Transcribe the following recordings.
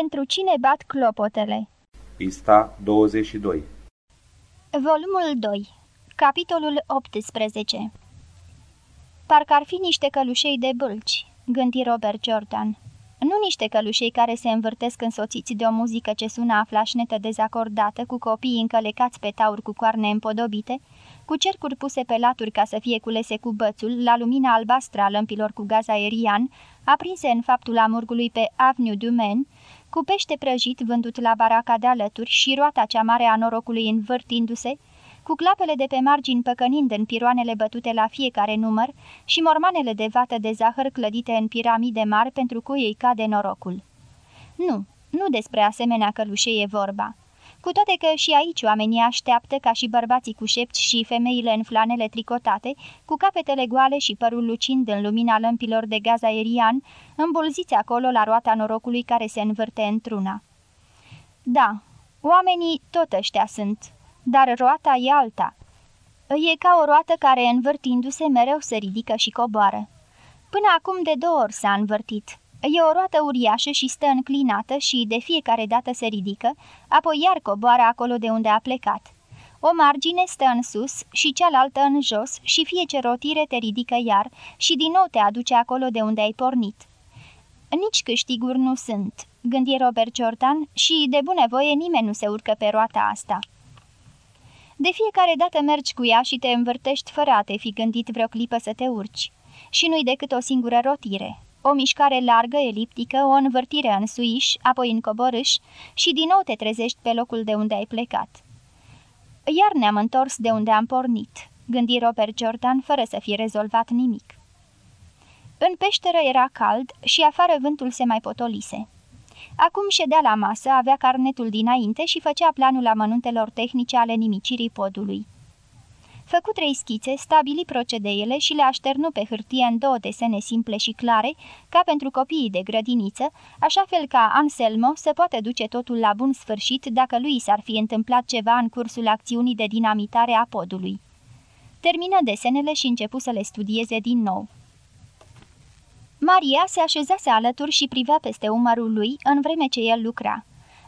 Pentru cine bat clopotele? Pista 22 Volumul 2 Capitolul 18 Parcă ar fi niște călușei de bâlci, gândi Robert Jordan. Nu niște călușei care se învârtesc însoțiți de o muzică ce sună a flașnetă dezacordată, cu copiii încălecați pe tauri cu coarne împodobite, cu cercuri puse pe laturi ca să fie culese cu bățul, la lumina albastră a lămpilor cu gaz aerian, aprinse în faptul amurgului pe Avenue du Maine, cu pește prăjit vândut la baraca de alături și roata cea mare a norocului învârtindu-se, cu clapele de pe margini păcănind în piroanele bătute la fiecare număr și mormanele de vată de zahăr clădite în piramide mari pentru cui îi cade norocul. Nu, nu despre asemenea călușe e vorba. Cu toate că și aici oamenii așteaptă ca și bărbații cu șepți și femeile în flanele tricotate, cu capetele goale și părul lucind în lumina lămpilor de gaz aerian, îmbulziți acolo la roata norocului care se învârte într-una. Da, oamenii tot ăștia sunt, dar roata e alta. E ca o roată care, învârtindu-se, mereu se ridică și coboară. Până acum de două ori s-a învârtit. E o roată uriașă și stă înclinată și de fiecare dată se ridică, apoi iar coboară acolo de unde a plecat. O margine stă în sus și cealaltă în jos și fie ce rotire te ridică iar și din nou te aduce acolo de unde ai pornit. Nici câștiguri nu sunt, gândi Robert Jordan, și de bunăvoie nimeni nu se urcă pe roata asta. De fiecare dată mergi cu ea și te învârtești fără a te fi gândit vreo clipă să te urci. Și nu-i decât o singură rotire. O mișcare largă, eliptică, o învârtire în suiș, apoi în coborâș și din nou te trezești pe locul de unde ai plecat. Iar ne-am întors de unde am pornit, gândi Robert Jordan fără să fie rezolvat nimic. În peșteră era cald și afară vântul se mai potolise. Acum ședea la masă, avea carnetul dinainte și făcea planul amănuntelor tehnice ale nimicirii podului. Făcu trei schițe, stabili procedeele și le așternu pe hârtie în două desene simple și clare, ca pentru copiii de grădiniță, așa fel ca Anselmo să poată duce totul la bun sfârșit dacă lui s-ar fi întâmplat ceva în cursul acțiunii de dinamitare a podului. Termină desenele și începu să le studieze din nou. Maria se așezase alături și privea peste umărul lui în vreme ce el lucra.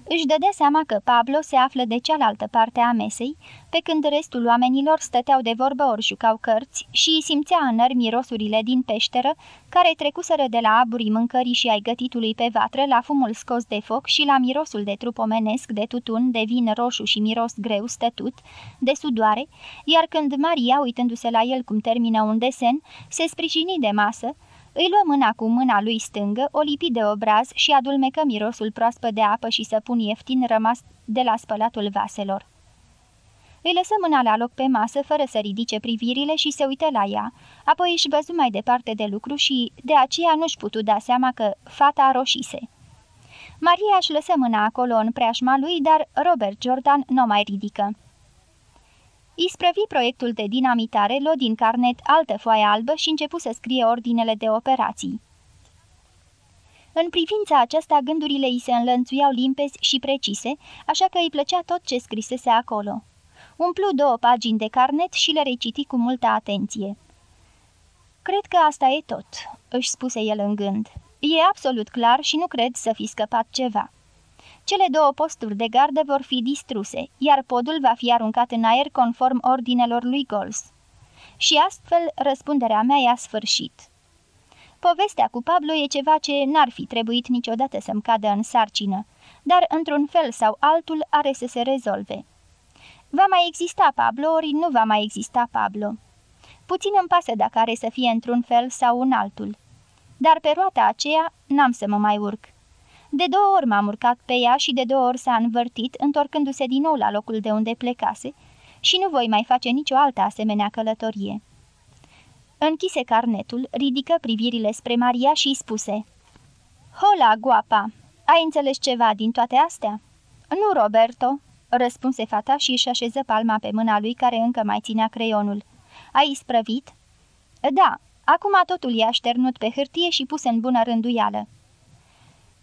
Își dădea seama că Pablo se află de cealaltă parte a mesei, pe când restul oamenilor stăteau de vorbă ori jucau cărți și simțea în nări mirosurile din peșteră, care trecuseră de la aburii mâncării și ai gătitului pe vatră la fumul scos de foc și la mirosul de trup omenesc, de tutun, de vin roșu și miros greu stătut, de sudoare, iar când Maria, uitându-se la el cum termină un desen, se sprijini de masă, îi luă mâna cu mâna lui stângă, o lipi de obraz și adulmecă mirosul proaspăt de apă și săpun ieftin rămas de la spălatul vaselor. Îi lăsă mâna la loc pe masă, fără să ridice privirile și se uită la ea, apoi își văzu mai departe de lucru și de aceea nu-și putu da seama că fata roșise. Maria își lăsă mâna acolo în preajma lui, dar Robert Jordan nu mai ridică. Isprăvi proiectul de dinamitare, luă din carnet altă foaie albă și începu să scrie ordinele de operații. În privința aceasta, gândurile îi se înlănțuiau limpezi și precise, așa că îi plăcea tot ce scrisese acolo. Umplu două pagini de carnet și le reciti cu multă atenție. Cred că asta e tot," își spuse el în gând. E absolut clar și nu cred să fi scăpat ceva." Cele două posturi de gardă vor fi distruse, iar podul va fi aruncat în aer conform ordinelor lui Gols. Și astfel răspunderea mea i-a sfârșit. Povestea cu Pablo e ceva ce n-ar fi trebuit niciodată să-mi cadă în sarcină, dar într-un fel sau altul are să se rezolve. Va mai exista Pablo, ori nu va mai exista Pablo. Puțin îmi pasă dacă are să fie într-un fel sau un altul. Dar pe roata aceea n-am să mă mai urc. De două ori m-am urcat pe ea și de două ori s-a învârtit, întorcându-se din nou la locul de unde plecase, și nu voi mai face nicio altă asemenea călătorie. Închise carnetul, ridică privirile spre Maria și îi spuse Hola, guapa! Ai înțeles ceva din toate astea?" Nu, Roberto," răspunse fata și își așeză palma pe mâna lui care încă mai ținea creionul. Ai isprăvit?" Da, acum totul e așternut pe hârtie și pus în bună rânduială."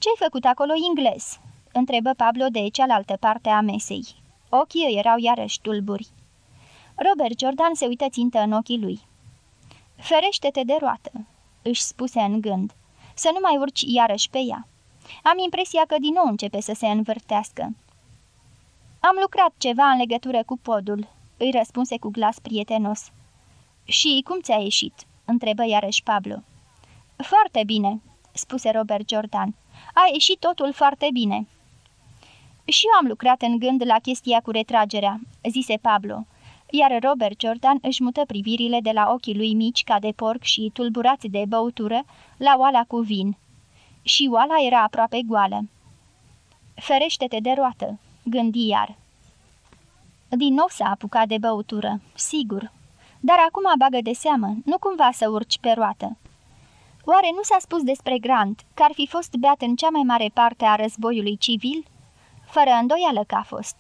Ce-ai făcut acolo ingles?" întrebă Pablo de cealaltă parte a mesei. Ochii îi erau iarăși tulburi. Robert Jordan se uită țintă în ochii lui. Ferește-te de roată," își spuse în gând, să nu mai urci iarăși pe ea. Am impresia că din nou începe să se învârtească. Am lucrat ceva în legătură cu podul, îi răspunse cu glas prietenos. Și cum ți-a ieșit?" întrebă iarăși Pablo. Foarte bine," spuse Robert Jordan. A ieșit totul foarte bine." Și eu am lucrat în gând la chestia cu retragerea," zise Pablo, iar Robert Jordan își mută privirile de la ochii lui mici ca de porc și tulburați de băutură la oala cu vin. Și oala era aproape goală. Ferește-te de roată," gândi iar. Din nou s-a apucat de băutură, sigur, dar acum bagă de seamă, nu cumva să urci pe roată. Oare nu s-a spus despre Grant că ar fi fost beat în cea mai mare parte a războiului civil? Fără îndoială că a fost.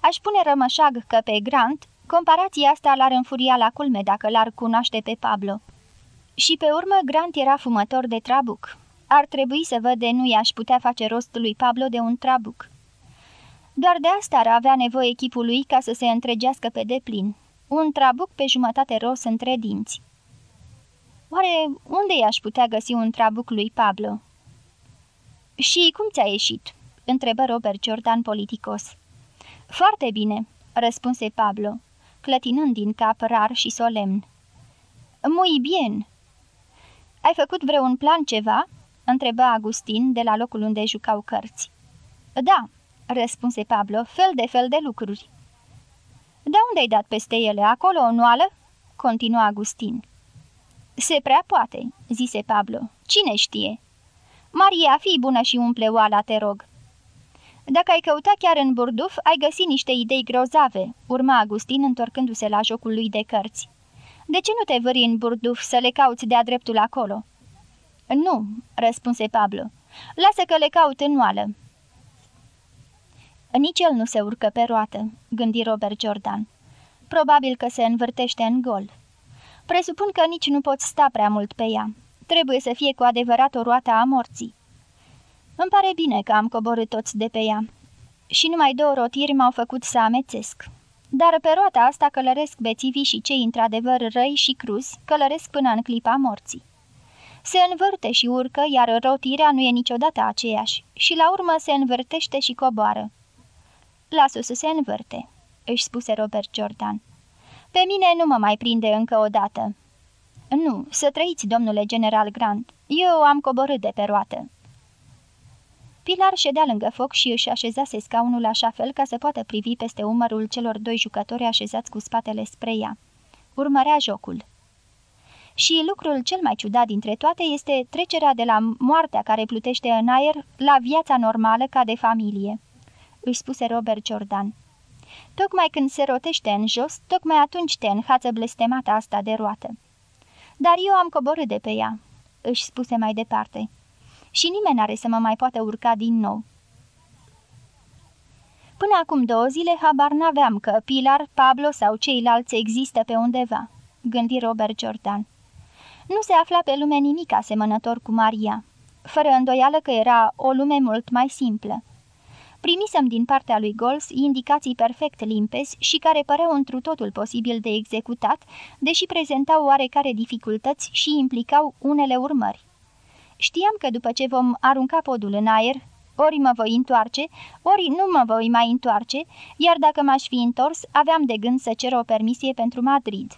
Aș pune rămășag că pe Grant, comparația asta l-ar înfuria la culme dacă l-ar cunoaște pe Pablo. Și pe urmă Grant era fumător de trabuc. Ar trebui să văd de nu i-aș putea face rost lui Pablo de un trabuc. Doar de asta ar avea nevoie echipul lui ca să se întregească pe deplin. Un trabuc pe jumătate ros între dinți. Oare unde i-aș putea găsi un trabuc lui Pablo? Și cum ți-a ieșit?" întrebă Robert Jordan politicos. Foarte bine," răspunse Pablo, clătinând din cap rar și solemn. Muy bien." Ai făcut vreun plan ceva?" întrebă Agustin de la locul unde jucau cărți. Da," răspunse Pablo, fel de fel de lucruri. De unde ai dat peste ele? Acolo o nuală?" continua Agustin. Se prea poate," zise Pablo. Cine știe?" Maria, fii bună și umple oala, te rog." Dacă ai căuta chiar în burduf, ai găsi niște idei grozave," urma Agustin întorcându-se la jocul lui de cărți. De ce nu te vări în burduf să le cauți de-a dreptul acolo?" Nu," răspunse Pablo. Lasă că le caut în oală." Nici el nu se urcă pe roată," gândi Robert Jordan. Probabil că se învârtește în gol." Presupun că nici nu poți sta prea mult pe ea. Trebuie să fie cu adevărat o roată a morții. Îmi pare bine că am coborât toți de pe ea. Și numai două rotiri m-au făcut să amețesc. Dar pe roata asta călăresc bețivii și cei într-adevăr răi și cruzi călăresc până în clipa morții. Se învârte și urcă, iar rotirea nu e niciodată aceeași și la urmă se învârtește și coboară. Lasă să se învârte, își spuse Robert Jordan. Pe mine nu mă mai prinde încă o dată." Nu, să trăiți, domnule general Grant. Eu am coborât de pe roată." Pilar ședea lângă foc și își așezase scaunul așa fel ca să poată privi peste umărul celor doi jucători așezați cu spatele spre ea. Urmărea jocul. Și lucrul cel mai ciudat dintre toate este trecerea de la moartea care plutește în aer la viața normală ca de familie, își spuse Robert Jordan. Tocmai când se rotește în jos, tocmai atunci te înhață blestemata asta de roată. Dar eu am coborât de pe ea, își spuse mai departe, și nimeni n-are să mă mai poată urca din nou. Până acum două zile, habar n-aveam că Pilar, Pablo sau ceilalți există pe undeva, gândi Robert Jordan. Nu se afla pe lume nimic asemănător cu Maria, fără îndoială că era o lume mult mai simplă. Primisem din partea lui Gols indicații perfect limpezi și care păreau întru totul posibil de executat, deși prezentau oarecare dificultăți și implicau unele urmări. Știam că după ce vom arunca podul în aer, ori mă voi întoarce, ori nu mă voi mai întoarce, iar dacă m-aș fi întors, aveam de gând să cer o permisie pentru Madrid.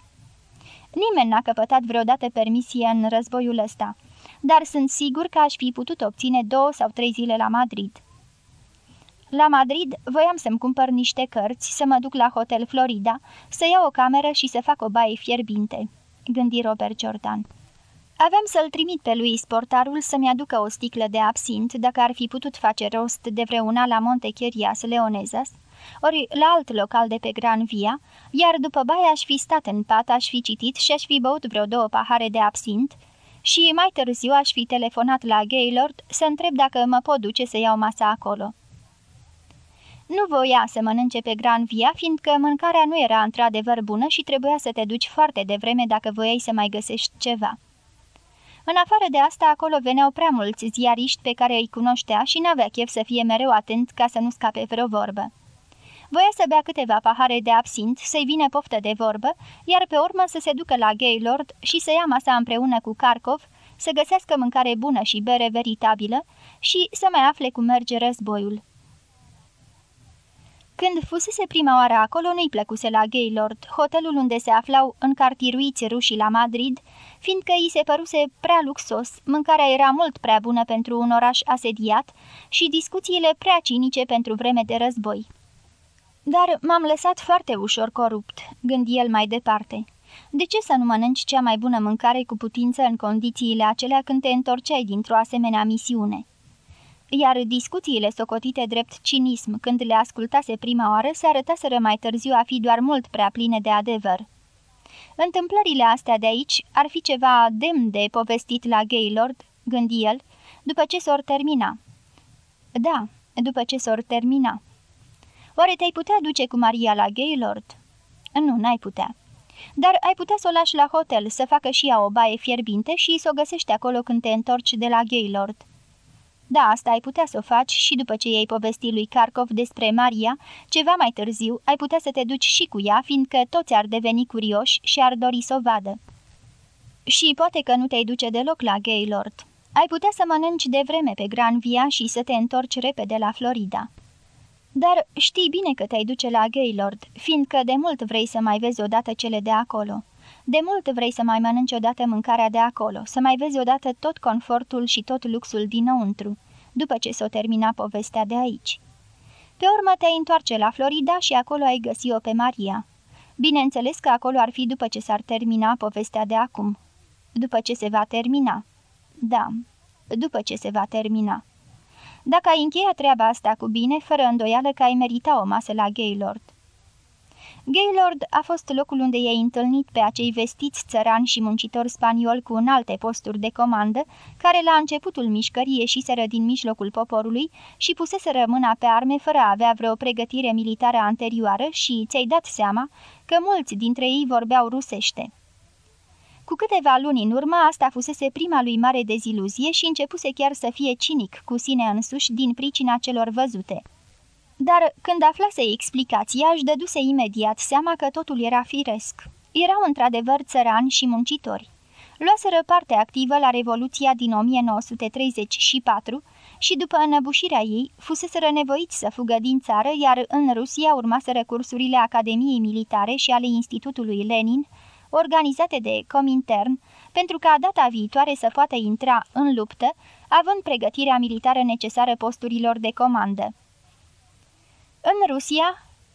Nimeni n-a căpătat vreodată permisie în războiul ăsta, dar sunt sigur că aș fi putut obține două sau trei zile la Madrid. La Madrid voiam să-mi cumpăr niște cărți, să mă duc la Hotel Florida, să iau o cameră și să fac o baie fierbinte, gândi Robert Jordan. Aveam să-l trimit pe lui sportarul să-mi aducă o sticlă de absint, dacă ar fi putut face rost de vreuna la Montechierias Leonezas, ori la alt local de pe Gran Via, iar după baie aș fi stat în pat, aș fi citit și aș fi băut vreo două pahare de absint, și mai târziu aș fi telefonat la Gaylord să întreb dacă mă pot duce să iau masa acolo. Nu voia să mănânce pe Gran Via, fiindcă mâncarea nu era într-adevăr bună și trebuia să te duci foarte devreme dacă voiai să mai găsești ceva. În afară de asta, acolo veneau prea mulți ziariști pe care îi cunoștea și n-avea chef să fie mereu atent ca să nu scape vreo vorbă. Voia să bea câteva pahare de absint, să-i vină poftă de vorbă, iar pe urmă să se ducă la Gaylord și să ia masa împreună cu Carcov, să găsească mâncare bună și bere veritabilă și să mai afle cum merge războiul. Când fusese prima oară acolo, nu-i plăcuse la Gaylord, hotelul unde se aflau încartiruiți rușii la Madrid, fiindcă îi se păruse prea luxos, mâncarea era mult prea bună pentru un oraș asediat și discuțiile prea cinice pentru vreme de război. Dar m-am lăsat foarte ușor corupt, gândi el mai departe. De ce să nu mănânci cea mai bună mâncare cu putință în condițiile acelea când te întorceai dintr-o asemenea misiune? Iar discuțiile socotite drept cinism când le ascultase prima oară se arătaseră mai târziu a fi doar mult prea pline de adevăr. Întâmplările astea de aici ar fi ceva demn de povestit la Gaylord, gândi el, după ce s-or termina. Da, după ce s-or termina. Oare te-ai putea duce cu Maria la Gaylord? Nu, n-ai putea. Dar ai putea să o lași la hotel, să facă și ea o baie fierbinte și să o găsești acolo când te întorci de la Gaylord. Da, asta ai putea să o faci și după ce i-ai povestit lui Carcov despre Maria, ceva mai târziu ai putea să te duci și cu ea, fiindcă toți ar deveni curioși și ar dori să o vadă. Și poate că nu te-ai duce deloc la Gaylord. Ai putea să mănânci de vreme pe Granvia și să te întorci repede la Florida. Dar știi bine că te-ai duce la Gaylord, fiindcă de mult vrei să mai vezi odată cele de acolo. De mult vrei să mai mănânci odată mâncarea de acolo, să mai vezi odată tot confortul și tot luxul dinăuntru, după ce s-o termina povestea de aici. Pe urmă te-ai întoarce la Florida și acolo ai găsi-o pe Maria. Bineînțeles că acolo ar fi după ce s-ar termina povestea de acum. După ce se va termina. Da, după ce se va termina. Dacă ai încheiat treaba asta cu bine, fără îndoială că ai merita o masă la Gaylord. Gaylord a fost locul unde i-ai întâlnit pe acei vestiți țărani și muncitori spanioli cu înalte posturi de comandă, care la începutul mișcării ieșiseră din mijlocul poporului și puseseră mâna pe arme fără a avea vreo pregătire militară anterioară și ți-ai dat seama că mulți dintre ei vorbeau rusește. Cu câteva luni în urmă, asta fusese prima lui mare deziluzie și începuse chiar să fie cinic cu sine însuși din pricina celor văzute. Dar când aflase explicația, își dăduse imediat seama că totul era firesc. Erau într-adevăr țărani și muncitori. Luaseră parte activă la Revoluția din 1934 și după înăbușirea ei, fuseseră nevoiți să fugă din țară, iar în Rusia urmaseră cursurile Academiei Militare și ale Institutului Lenin, organizate de Comintern, pentru ca data viitoare să poată intra în luptă, având pregătirea militară necesară posturilor de comandă. În Rusia,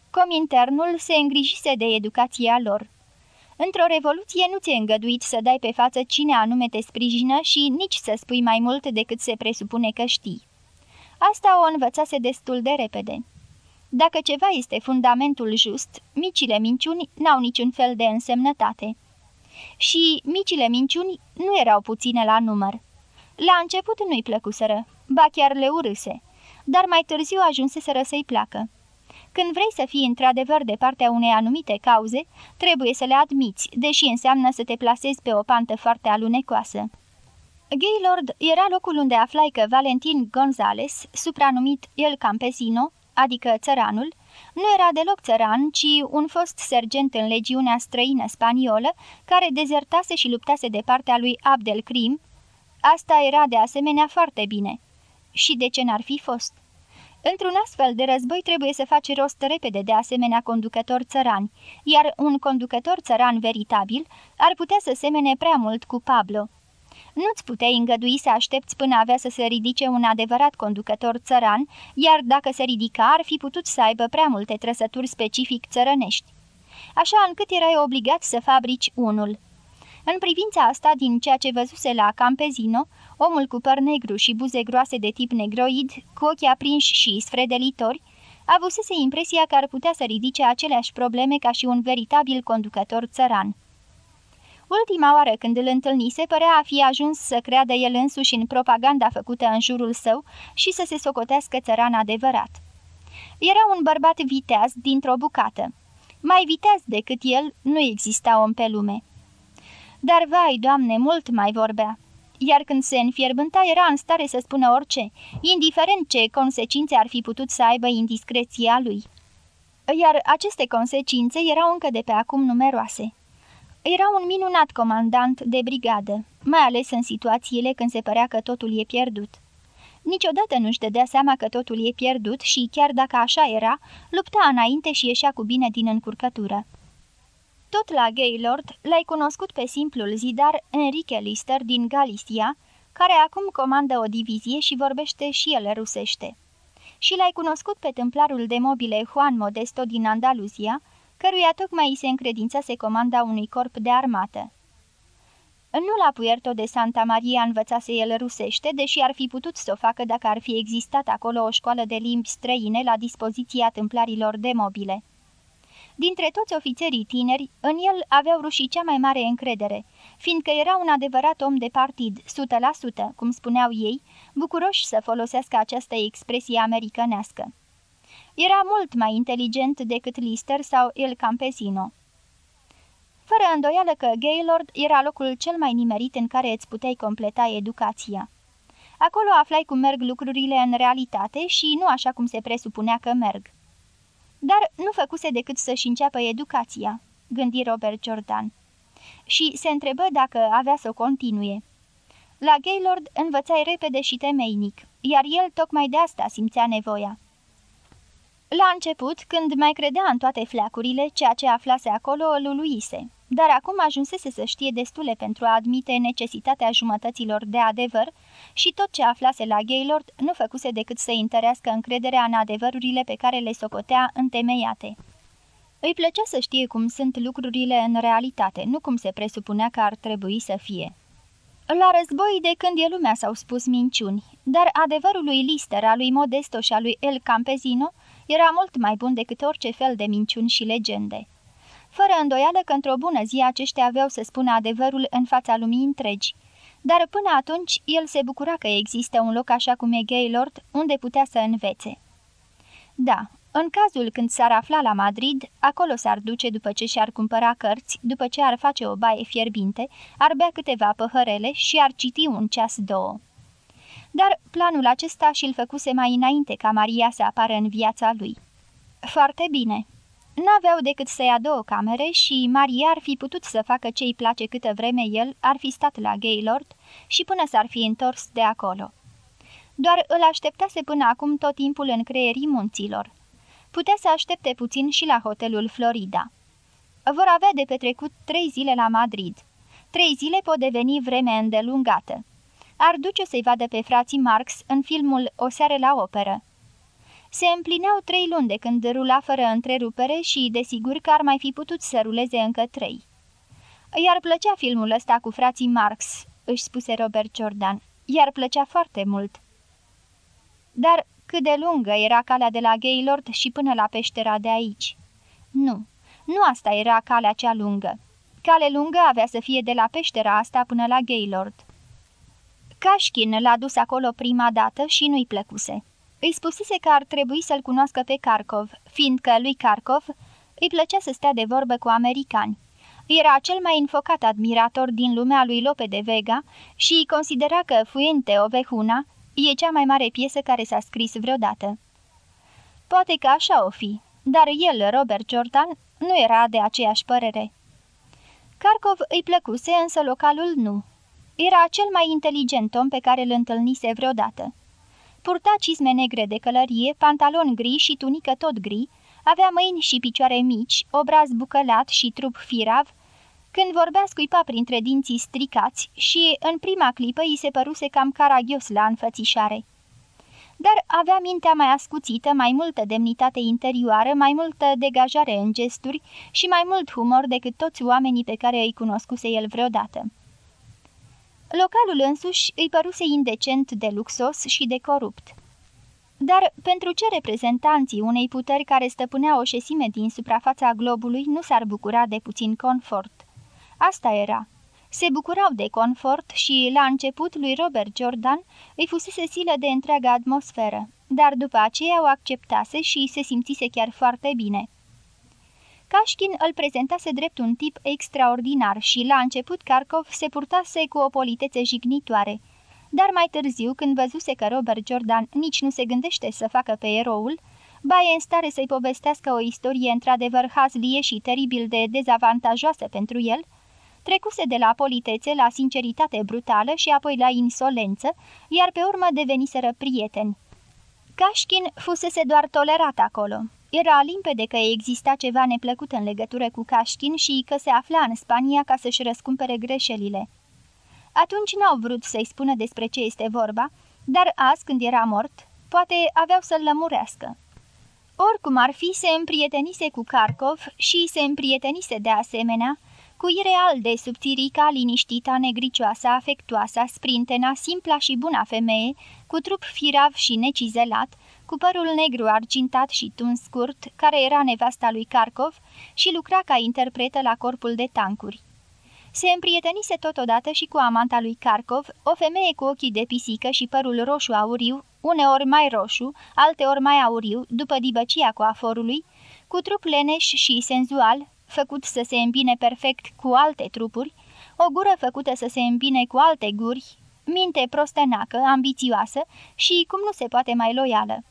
Cominternul se îngrijise de educația lor. Într-o revoluție nu ți-e îngăduit să dai pe față cine anume te sprijină și nici să spui mai mult decât se presupune că știi. Asta o învățase destul de repede. Dacă ceva este fundamentul just, micile minciuni n-au niciun fel de însemnătate. Și micile minciuni nu erau puține la număr. La început nu-i plăcuseră, ba chiar le urâse, dar mai târziu ajunseseră să-i placă. Când vrei să fii într-adevăr de partea unei anumite cauze, trebuie să le admiți, deși înseamnă să te plasezi pe o pantă foarte alunecoasă. Gaylord era locul unde aflai că Valentin Gonzales, supranumit El Campesino, adică țăranul, nu era deloc țăran, ci un fost sergent în legiunea străină spaniolă, care dezertase și luptase de partea lui Abdelkrim. Asta era de asemenea foarte bine. Și de ce n-ar fi fost? Într-un astfel de război trebuie să faci rost repede de asemenea conducători țărani, iar un conducător țăran veritabil ar putea să semene prea mult cu Pablo. Nu-ți puteai îngădui să aștepți până avea să se ridice un adevărat conducător țăran, iar dacă se ridica ar fi putut să aibă prea multe trăsături specific țărănești. Așa încât erai obligat să fabrici unul. În privința asta, din ceea ce văzuse la Campezino, omul cu păr negru și buze groase de tip negroid, cu ochii aprinși și sfredelitori, avusese impresia că ar putea să ridice aceleași probleme ca și un veritabil conducător țăran. Ultima oară când îl întâlnise, părea a fi ajuns să creadă el însuși în propaganda făcută în jurul său și să se socotească țăran adevărat. Era un bărbat viteaz dintr-o bucată. Mai viteaz decât el, nu exista om pe lume. Dar, vai, doamne, mult mai vorbea. Iar când se înfierbânta, era în stare să spună orice, indiferent ce consecințe ar fi putut să aibă indiscreția lui. Iar aceste consecințe erau încă de pe acum numeroase. Era un minunat comandant de brigadă, mai ales în situațiile când se părea că totul e pierdut. Niciodată nu-și dădea seama că totul e pierdut și, chiar dacă așa era, lupta înainte și ieșea cu bine din încurcătură. Tot la Gaylord l-ai cunoscut pe simplul zidar Enrique Lister din Galicia, care acum comandă o divizie și vorbește și el rusește. Și l-ai cunoscut pe templarul de mobile Juan Modesto din Andaluzia, căruia tocmai îi se încredințase comanda unui corp de armată. Nu la Puerto de Santa Maria învățase el rusește, deși ar fi putut să o facă dacă ar fi existat acolo o școală de limbi străine la dispoziția templarilor de mobile. Dintre toți ofițerii tineri, în el aveau rușii cea mai mare încredere, fiindcă era un adevărat om de partid, 100%, cum spuneau ei, bucuroși să folosească această expresie americanească. Era mult mai inteligent decât Lister sau El Campesino. Fără îndoială că Gaylord era locul cel mai nimerit în care îți puteai completa educația. Acolo aflai cum merg lucrurile în realitate și nu așa cum se presupunea că merg. Dar nu făcuse decât să-și înceapă educația, gândi Robert Jordan. Și se întrebă dacă avea să o continue. La Gaylord învățai repede și temeinic, iar el tocmai de asta simțea nevoia. La început, când mai credea în toate fleacurile, ceea ce aflase acolo îl uluise, dar acum ajunsese să știe destule pentru a admite necesitatea jumătăților de adevăr și tot ce aflase la Gaylord nu făcuse decât să întărească încrederea în adevărurile pe care le socotea întemeiate. Îi plăcea să știe cum sunt lucrurile în realitate, nu cum se presupunea că ar trebui să fie. La război de când e lumea s-au spus minciuni, dar adevărul lui Lister, al lui Modesto și al lui El Campesino era mult mai bun decât orice fel de minciuni și legende. Fără îndoială că într-o bună zi aceștia aveau să spună adevărul în fața lumii întregi, dar până atunci el se bucura că există un loc așa cum e Gaylord, unde putea să învețe. Da, în cazul când s-ar afla la Madrid, acolo s-ar duce după ce și-ar cumpăra cărți, după ce ar face o baie fierbinte, ar bea câteva păhărele și ar citi un ceas-două. Dar planul acesta și-l făcuse mai înainte ca Maria să apară în viața lui. Foarte bine. N-aveau decât să ia două camere și Maria ar fi putut să facă ce-i place câtă vreme el ar fi stat la Gaylord și până s-ar fi întors de acolo. Doar îl așteptase până acum tot timpul în creierii munților. Putea să aștepte puțin și la hotelul Florida. Vor avea de petrecut trei zile la Madrid. Trei zile pot deveni vreme îndelungată. Ar duce să-i vadă pe frații Marx în filmul O seară la operă. Se împlineau trei luni de când rula fără întrerupere și, desigur, că ar mai fi putut să ruleze încă trei. Iar plăcea filmul ăsta cu frații Marx, își spuse Robert Jordan. Iar plăcea foarte mult. Dar cât de lungă era calea de la Gaylord și până la peștera de aici? Nu, nu asta era calea cea lungă. Cale lungă avea să fie de la peștera asta până la Gaylord. Cașchin l-a dus acolo prima dată și nu-i plăcuse. Îi spusese că ar trebui să-l cunoască pe Karkov, fiindcă lui Karkov îi plăcea să stea de vorbă cu americani. Era cel mai înfocat admirator din lumea lui Lope de Vega și considera că Fuente Ovehuna e cea mai mare piesă care s-a scris vreodată. Poate că așa o fi, dar el, Robert Jordan, nu era de aceeași părere. Karkov îi plăcuse, însă localul nu. Era cel mai inteligent om pe care îl întâlnise vreodată. Purta cizme negre de călărie, pantalon gri și tunică tot gri, avea mâini și picioare mici, obraz bucălat și trup firav, când vorbea scuipa printre dinții stricați și, în prima clipă, îi se păruse cam caragios la înfățișare. Dar avea mintea mai ascuțită, mai multă demnitate interioară, mai multă degajare în gesturi și mai mult humor decât toți oamenii pe care îi cunoscuse el vreodată. Localul însuși îi păruse indecent de luxos și de corupt. Dar pentru ce reprezentanții unei puteri care stăpânea o șesime din suprafața globului nu s-ar bucura de puțin confort? Asta era. Se bucurau de confort și, la început, lui Robert Jordan îi fusese silă de întreaga atmosferă, dar după aceea o acceptase și se simțise chiar foarte bine. Cașchin îl prezentase drept un tip extraordinar și, la început, Karkov se purtase cu o politețe jignitoare, dar mai târziu, când văzuse că Robert Jordan nici nu se gândește să facă pe eroul, ba e în stare să-i povestească o istorie într-adevăr hazlie și teribil de dezavantajoasă pentru el, trecuse de la politețe la sinceritate brutală și apoi la insolență, iar pe urmă deveniseră prieteni. Cașchin fusese doar tolerat acolo. Era limpede că exista ceva neplăcut în legătură cu Cașchin și că se afla în Spania ca să-și răscumpere greșelile. Atunci n-au vrut să-i spună despre ce este vorba, dar azi, când era mort, poate aveau să-l lămurească. Oricum ar fi, se împrietenise cu Carcov și se împrietenise de asemenea cu Ireal de subțirica, liniștita, negricioasă, afectuoasă, sprintena, simpla și buna femeie, cu trup firav și necizelat, cu părul negru argintat și tuns scurt, care era nevasta lui Carcov și lucra ca interpretă la corpul de tancuri. Se împrietenise totodată și cu amanta lui Carcov, o femeie cu ochii de pisică și părul roșu auriu, uneori mai roșu, alteori mai auriu, după dibăcia coaforului, cu trup leneș și senzual, făcut să se îmbine perfect cu alte trupuri, o gură făcută să se îmbine cu alte guri, minte prostănacă, ambițioasă și, cum nu se poate mai loială.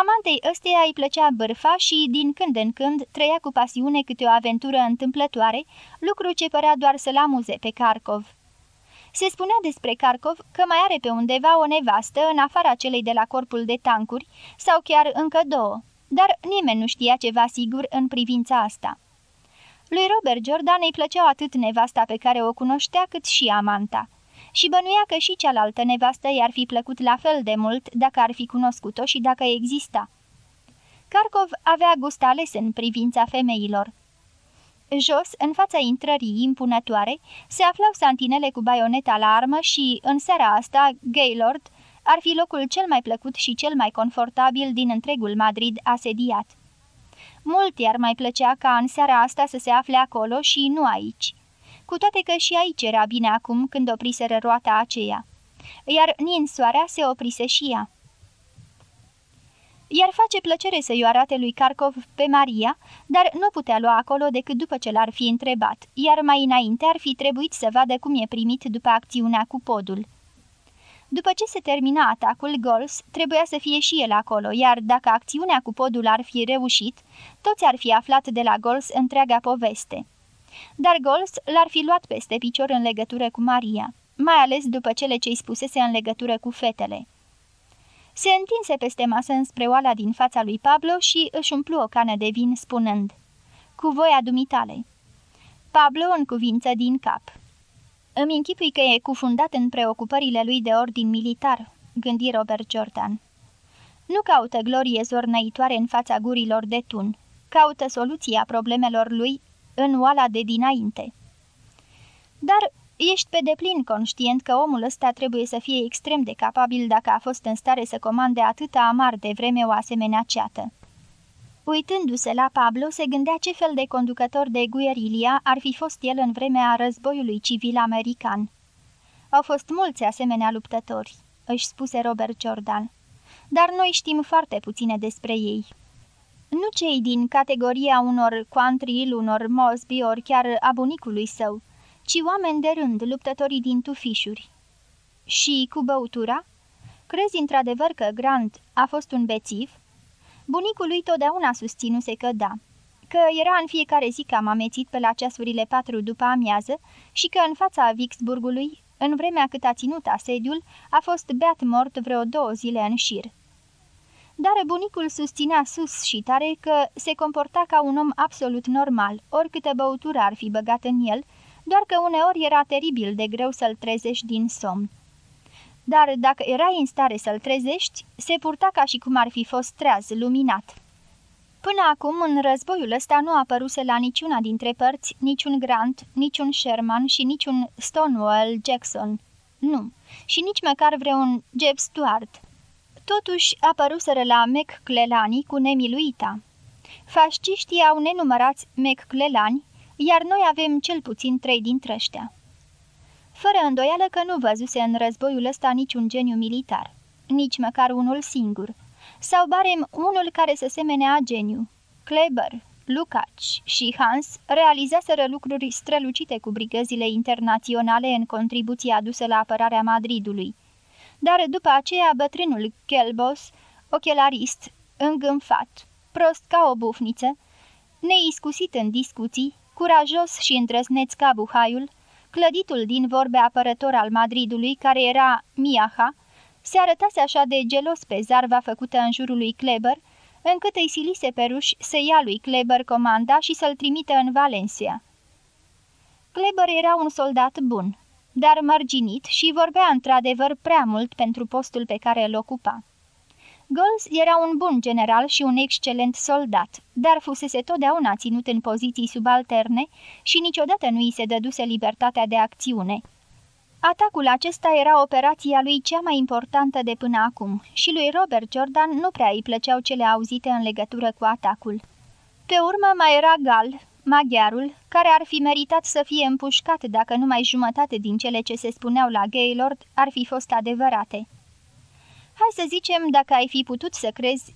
Amantei ăsteia îi plăcea bârfa și, din când în când, trăia cu pasiune câte o aventură întâmplătoare, lucru ce părea doar să-l amuze pe Carcov. Se spunea despre Carcov că mai are pe undeva o nevastă în afara celei de la corpul de tancuri, sau chiar încă două, dar nimeni nu știa ceva sigur în privința asta. Lui Robert Jordan îi plăceau atât nevasta pe care o cunoștea cât și amanta și bănuia că și cealaltă nevastă i-ar fi plăcut la fel de mult dacă ar fi cunoscut-o și dacă exista. Carcov avea gust ales în privința femeilor. Jos, în fața intrării impunătoare, se aflau santinele cu baioneta la armă și, în seara asta, Gaylord ar fi locul cel mai plăcut și cel mai confortabil din întregul Madrid asediat. Mult i-ar mai plăcea ca în seara asta să se afle acolo și nu aici cu toate că și aici era bine acum când opriseră roata aceea. Iar ninsoarea se oprise și ea. Iar face plăcere să-i arate lui Carcov pe Maria, dar nu putea lua acolo decât după ce l-ar fi întrebat, iar mai înainte ar fi trebuit să vadă cum e primit după acțiunea cu podul. După ce se termina atacul, Gols trebuia să fie și el acolo, iar dacă acțiunea cu podul ar fi reușit, toți ar fi aflat de la Gols întreaga poveste dar Gols l-ar fi luat peste picior în legătură cu Maria, mai ales după cele ce-i spusese în legătură cu fetele. Se întinse peste masă înspre oala din fața lui Pablo și își umplu o cană de vin spunând Cu voia dumitale. Pablo în cuvință din cap. Îmi închipui că e cufundat în preocupările lui de ordin militar, gândi Robert Jordan. Nu caută glorie zornăitoare în fața gurilor de tun, caută soluția problemelor lui în oala de dinainte. Dar ești pe deplin conștient că omul ăsta trebuie să fie extrem de capabil dacă a fost în stare să comande atâta amar de vreme o asemenea ceată. Uitându-se la Pablo, se gândea ce fel de conducător de guerilia ar fi fost el în vremea războiului civil american. Au fost mulți asemenea luptători, își spuse Robert Jordan, dar noi știm foarte puține despre ei nu cei din categoria unor Quantrill, unor Mosby, ori chiar a bunicului său, ci oameni de rând, luptătorii din tufișuri. Și cu băutura? Crezi într-adevăr că Grant a fost un bețiv? Bunicul lui totdeauna susținuse că da, că era în fiecare zi cam amețit pe la ceasurile patru după amiază și că în fața Vicksburgului, în vremea cât a ținut asediul, a fost beat mort vreo două zile în șir dar bunicul susținea sus și tare că se comporta ca un om absolut normal, oricâtă băutură ar fi băgat în el, doar că uneori era teribil de greu să-l trezești din somn. Dar dacă erai în stare să-l trezești, se purta ca și cum ar fi fost treaz, luminat. Până acum, în războiul ăsta nu apăruse la niciuna dintre părți niciun Grant, niciun Sherman și niciun Stonewall Jackson. Nu, și nici măcar vreun Jeb Stuart. Totuși apăruseră la McClelani cu nemiluita. Fasciștii au nenumărați McClelani, iar noi avem cel puțin trei dintre ăștia. Fără îndoială că nu văzuse în războiul ăsta niciun geniu militar, nici măcar unul singur, sau barem unul care să semenea geniu. Kleber, Lukács și Hans realizaseră lucruri strălucite cu brigăzile internaționale în contribuția adusă la apărarea Madridului, dar după aceea bătrânul Kelbos, ochelarist, îngânfat, prost ca o bufniță, neiscusit în discuții, cu curajos și îndrăzneț ca buhaiul, clăditul din vorbe apărător al Madridului, care era Miaha, se arătase așa de gelos pe zarva făcută în jurul lui Kleber, încât îi silise pe ruși să ia lui Kleber comanda și să-l trimită în Valencia. Kleber era un soldat bun, dar mărginit și vorbea într-adevăr prea mult pentru postul pe care îl ocupa. Gols era un bun general și un excelent soldat, dar fusese totdeauna ținut în poziții subalterne și niciodată nu îi se dăduse libertatea de acțiune. Atacul acesta era operația lui cea mai importantă de până acum și lui Robert Jordan nu prea îi plăceau cele auzite în legătură cu atacul. Pe urmă mai era Gal, maghiarul, care ar fi meritat să fie împușcat dacă numai jumătate din cele ce se spuneau la Gaylord ar fi fost adevărate. Hai să zicem dacă ai fi putut să crezi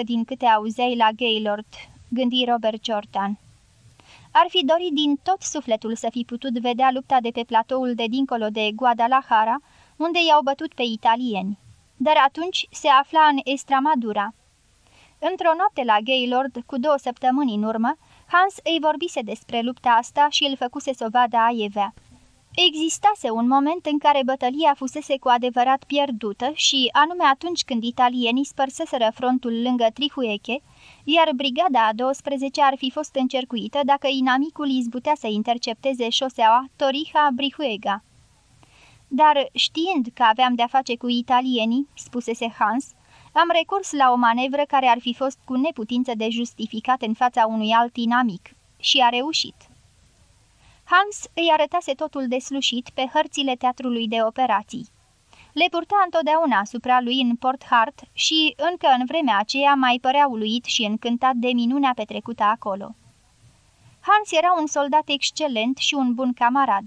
10% din câte auzeai la Gaylord, gândi Robert Jordan. Ar fi dorit din tot sufletul să fi putut vedea lupta de pe platoul de dincolo de Guadalajara, unde i-au bătut pe italieni. Dar atunci se afla în Estramadura. Într-o noapte la Gaylord, cu două săptămâni în urmă, Hans îi vorbise despre lupta asta și îl făcuse să o vadă aievea. Existase un moment în care bătălia fusese cu adevărat pierdută și anume atunci când italienii spărseseră frontul lângă Trihueche, iar brigada a 12 ar fi fost încercuită dacă inamicul izbutea să intercepteze șoseaua Toriha-Brihuega. Dar știind că aveam de-a face cu italienii, spusese Hans, am recurs la o manevră care ar fi fost cu neputință de justificat în fața unui alt inamic. Și a reușit. Hans îi arătase totul deslușit pe hărțile teatrului de operații. Le purta întotdeauna asupra lui în Port Hart și, încă în vremea aceea, mai părea uluit și încântat de minunea petrecută acolo. Hans era un soldat excelent și un bun camarad.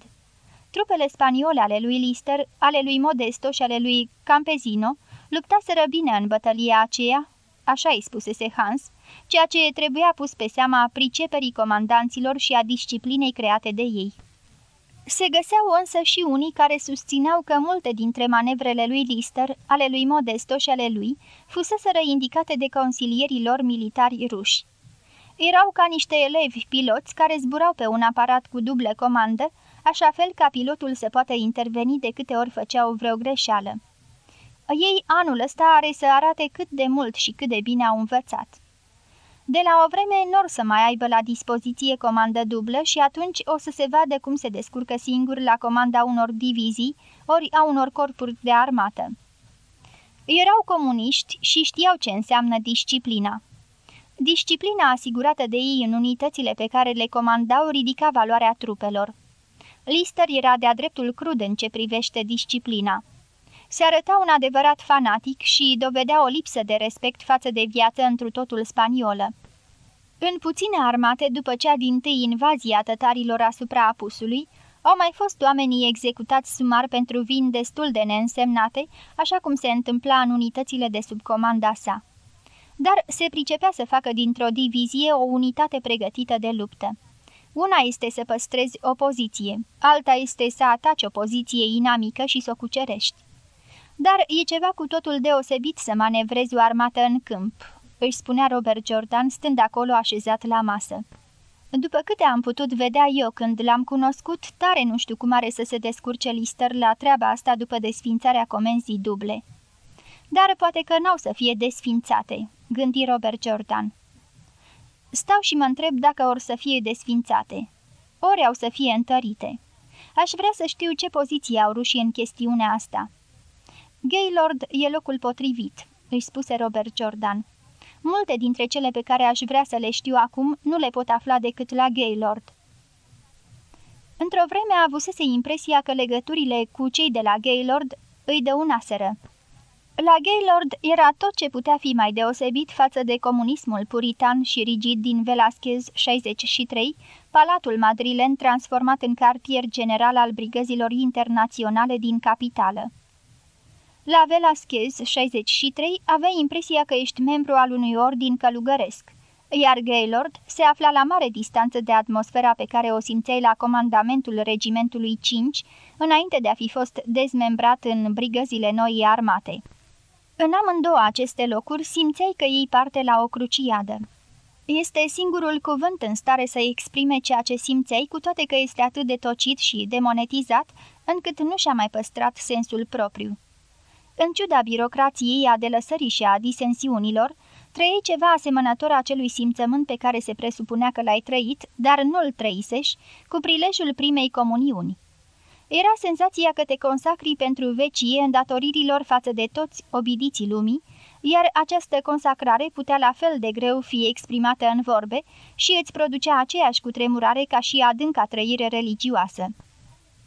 Trupele spaniole ale lui Lister, ale lui Modesto și ale lui Campezino luptaseră bine în bătălia aceea, așa îi spusese Hans, ceea ce trebuia pus pe seama priceperii comandanților și a disciplinei create de ei. Se găseau însă și unii care susțineau că multe dintre manevrele lui Lister, ale lui Modesto și ale lui, fuseseră indicate de consilierii lor militari ruși. Erau ca niște elevi piloți care zburau pe un aparat cu dublă comandă, așa fel ca pilotul să poată interveni de câte ori făceau vreo greșeală. Ei anul ăsta are să arate cât de mult și cât de bine au învățat. De la o vreme nor să mai aibă la dispoziție comandă dublă și atunci o să se vadă cum se descurcă singur la comanda unor divizii ori a unor corpuri de armată. Erau comuniști și știau ce înseamnă disciplina. Disciplina asigurată de ei în unitățile pe care le comandau ridica valoarea trupelor. Lister era de-a dreptul crud în ce privește disciplina se arăta un adevărat fanatic și dovedea o lipsă de respect față de viață întru totul spaniolă. În puține armate, după cea din tâi invazie a tătarilor asupra apusului, au mai fost oamenii executați sumar pentru vin destul de neînsemnate, așa cum se întâmpla în unitățile de sub comanda sa. Dar se pricepea să facă dintr-o divizie o unitate pregătită de luptă. Una este să păstrezi o poziție, alta este să ataci o poziție inamică și să o cucerești. Dar e ceva cu totul deosebit să manevrezi o armată în câmp, își spunea Robert Jordan stând acolo așezat la masă. După câte am putut vedea eu când l-am cunoscut, tare nu știu cum are să se descurce Lister la treaba asta după desfințarea comenzii duble. Dar poate că n-au să fie desfințate, gândi Robert Jordan. Stau și mă întreb dacă or să fie desfințate. Ori au să fie întărite. Aș vrea să știu ce poziție au rușii în chestiunea asta. Gaylord e locul potrivit," își spuse Robert Jordan. Multe dintre cele pe care aș vrea să le știu acum nu le pot afla decât la Gaylord." Într-o vreme avusese impresia că legăturile cu cei de la Gaylord îi dăunaseră. La Gaylord era tot ce putea fi mai deosebit față de comunismul puritan și rigid din Velasquez 63, palatul madrilen transformat în cartier general al brigăzilor internaționale din capitală. La Velasquez 63 avea impresia că ești membru al unui ordin călugăresc, iar Gaylord se afla la mare distanță de atmosfera pe care o simțeai la comandamentul regimentului 5, înainte de a fi fost dezmembrat în brigăzile noii armate. În amândouă aceste locuri simțeai că ei parte la o cruciadă. Este singurul cuvânt în stare să exprime ceea ce simțeai, cu toate că este atât de tocit și demonetizat, încât nu și-a mai păstrat sensul propriu. În ciuda birocrației, a delăsării și a disensiunilor, trăiei ceva asemănător acelui simțământ pe care se presupunea că l-ai trăit, dar nu-l trăiseși, cu prilejul primei comuniuni. Era senzația că te consacri pentru vecie îndatoririlor față de toți obidiții lumii, iar această consacrare putea la fel de greu fi exprimată în vorbe și îți producea aceeași cutremurare ca și adânca trăire religioasă.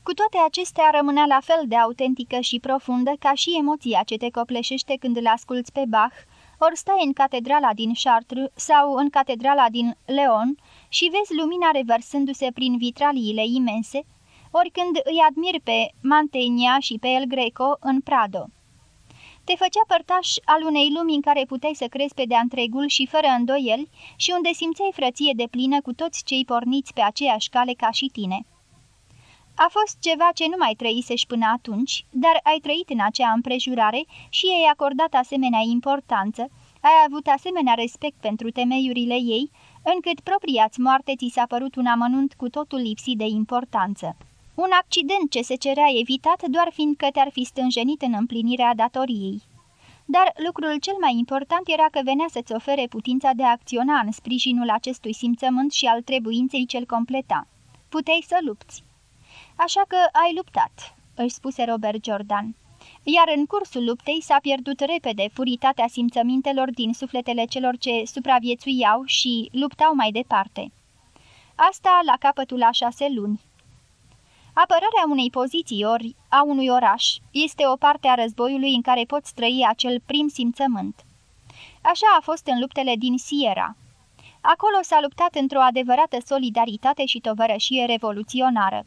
Cu toate acestea rămânea la fel de autentică și profundă ca și emoția ce te copleșește când îl asculți pe Bach, ori stai în catedrala din Chartres sau în catedrala din Leon și vezi lumina revărsându-se prin vitraliile imense, ori când îi admiri pe Mantegna și pe El Greco în Prado. Te făcea părtaș al unei lumi în care puteai să crezi pe de-a întregul și fără îndoieli și unde simțeai frăție de plină cu toți cei porniți pe aceeași cale ca și tine. A fost ceva ce nu mai trăisești până atunci, dar ai trăit în acea împrejurare și ai acordat asemenea importanță, ai avut asemenea respect pentru temeiurile ei, încât propria-ți moarte ți s-a părut un amănunt cu totul lipsit de importanță. Un accident ce se cerea evitat doar fiindcă te-ar fi stânjenit în împlinirea datoriei. Dar lucrul cel mai important era că venea să-ți ofere putința de a acționa în sprijinul acestui simțământ și al trebuinței cel completa. Puteai să lupți. Așa că ai luptat, își spuse Robert Jordan. Iar în cursul luptei s-a pierdut repede puritatea simțămintelor din sufletele celor ce supraviețuiau și luptau mai departe. Asta la capătul a șase luni. Apărarea unei poziții ori a unui oraș este o parte a războiului în care poți trăi acel prim simțământ. Așa a fost în luptele din Sierra. Acolo s-a luptat într-o adevărată solidaritate și tovărășie revoluționară.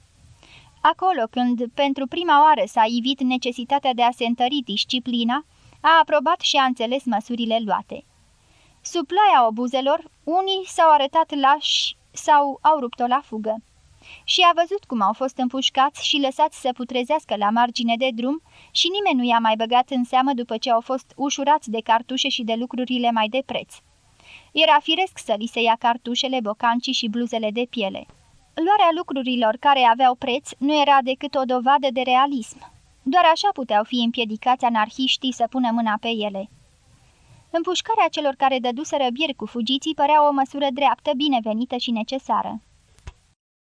Acolo, când pentru prima oară s-a ivit necesitatea de a se întări disciplina, a aprobat și a înțeles măsurile luate. Sub ploaia obuzelor, unii s-au arătat lași sau au rupt-o la fugă. Și a văzut cum au fost împușcați și lăsați să putrezească la margine de drum și nimeni nu i-a mai băgat în seamă după ce au fost ușurați de cartușe și de lucrurile mai de preț. Era firesc să li se ia cartușele, bocancii și bluzele de piele. Luarea lucrurilor care aveau preț nu era decât o dovadă de realism. Doar așa puteau fi împiedicați anarhiștii să pună mâna pe ele. Împușcarea celor care dăduseră bieri cu fugiții părea o măsură dreaptă, binevenită și necesară.